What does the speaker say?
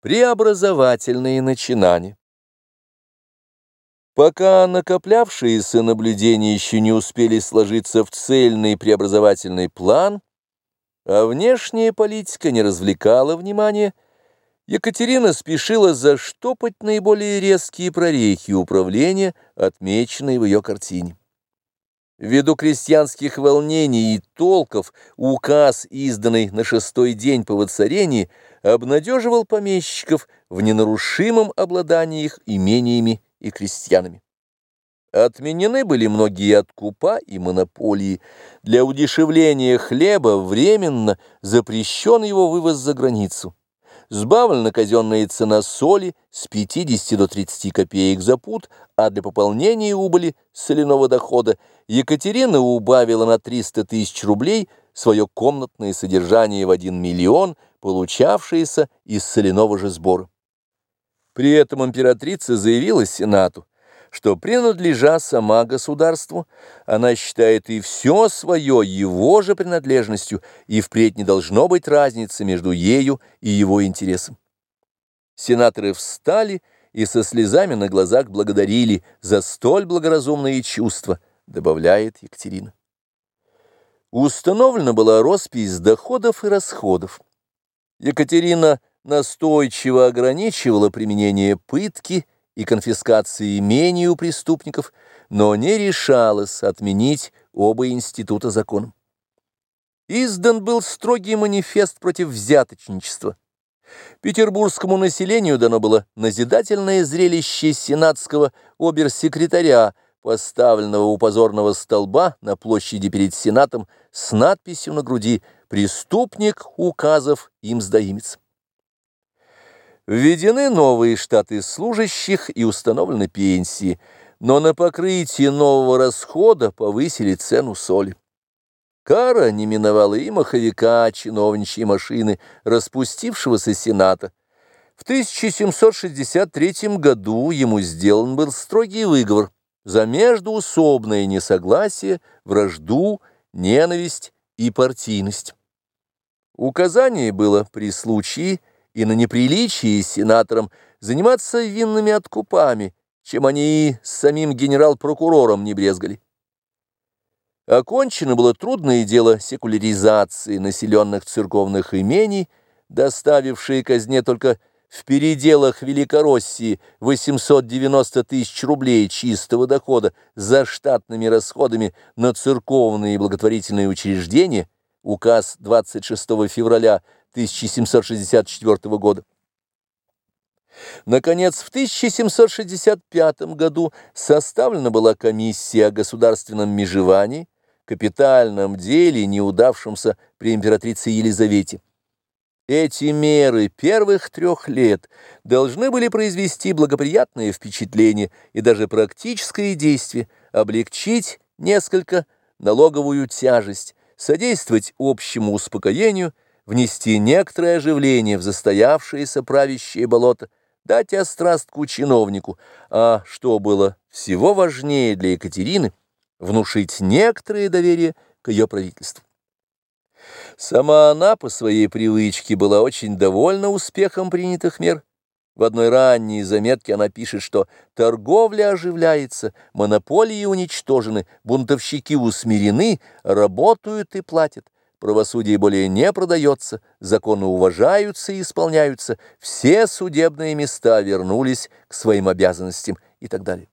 Преобразовательные начинания. Пока накоплявшиеся наблюдения еще не успели сложиться в цельный преобразовательный план, а внешняя политика не развлекала внимания, Екатерина спешила заштопать наиболее резкие прорехи управления, отмеченные в ее картине. Ввиду крестьянских волнений и толков указ, изданный на шестой день по воцарении, обнадеживал помещиков в ненарушимом обладании их имениями и крестьянами. Отменены были многие откупа и монополии. Для удешевления хлеба временно запрещен его вывоз за границу сбавлена казенная цена соли с 50 до 30 копеек за пуд, а для пополнения убыли соляного дохода Екатерина убавила на 300 тысяч рублей свое комнатное содержание в 1 миллион, получавшееся из соляного же сбора. При этом императрица заявила Сенату, что, принадлежа сама государству, она считает и все свое его же принадлежностью, и впредь не должно быть разницы между ею и его интересом. Сенаторы встали и со слезами на глазах благодарили за столь благоразумные чувства, добавляет Екатерина. Установлена была роспись доходов и расходов. Екатерина настойчиво ограничивала применение пытки, и конфискации имений у преступников, но не решалась отменить оба института законом. Издан был строгий манифест против взяточничества. Петербургскому населению дано было назидательное зрелище сенатского оберсекретаря, поставленного у позорного столба на площади перед Сенатом с надписью на груди «Преступник указов им сдаимец». Введены новые штаты служащих и установлены пенсии, но на покрытие нового расхода повысили цену соли. Кара не миновала и маховика чиновничьей машины, распустившегося Сената. В 1763 году ему сделан был строгий выговор за междуусобное несогласие, вражду, ненависть и партийность. Указание было при случае и на неприличие сенаторам заниматься винными откупами, чем они с самим генерал-прокурором не брезгали. Окончено было трудное дело секуляризации населенных церковных имений, доставившие казне только в переделах Великороссии 890 тысяч рублей чистого дохода за штатными расходами на церковные и благотворительные учреждения, указ 26 февраля 1764 года. Наконец, в 1765 году составлена была комиссия о государственном межевании, капитальном деле, неудавшемся при императрице Елизавете. Эти меры первых трех лет должны были произвести благоприятное впечатление и даже практическое действие, облегчить несколько налоговую тяжесть, содействовать общему успокоению – внести некоторое оживление в застоявшееся правящее болото, дать острастку чиновнику, а что было всего важнее для Екатерины, внушить некоторое доверие к ее правительству. Сама она по своей привычке была очень довольна успехом принятых мер. В одной ранней заметке она пишет, что торговля оживляется, монополии уничтожены, бунтовщики усмирены, работают и платят. Правосудие более не продается, законы уважаются и исполняются, все судебные места вернулись к своим обязанностям и так далее.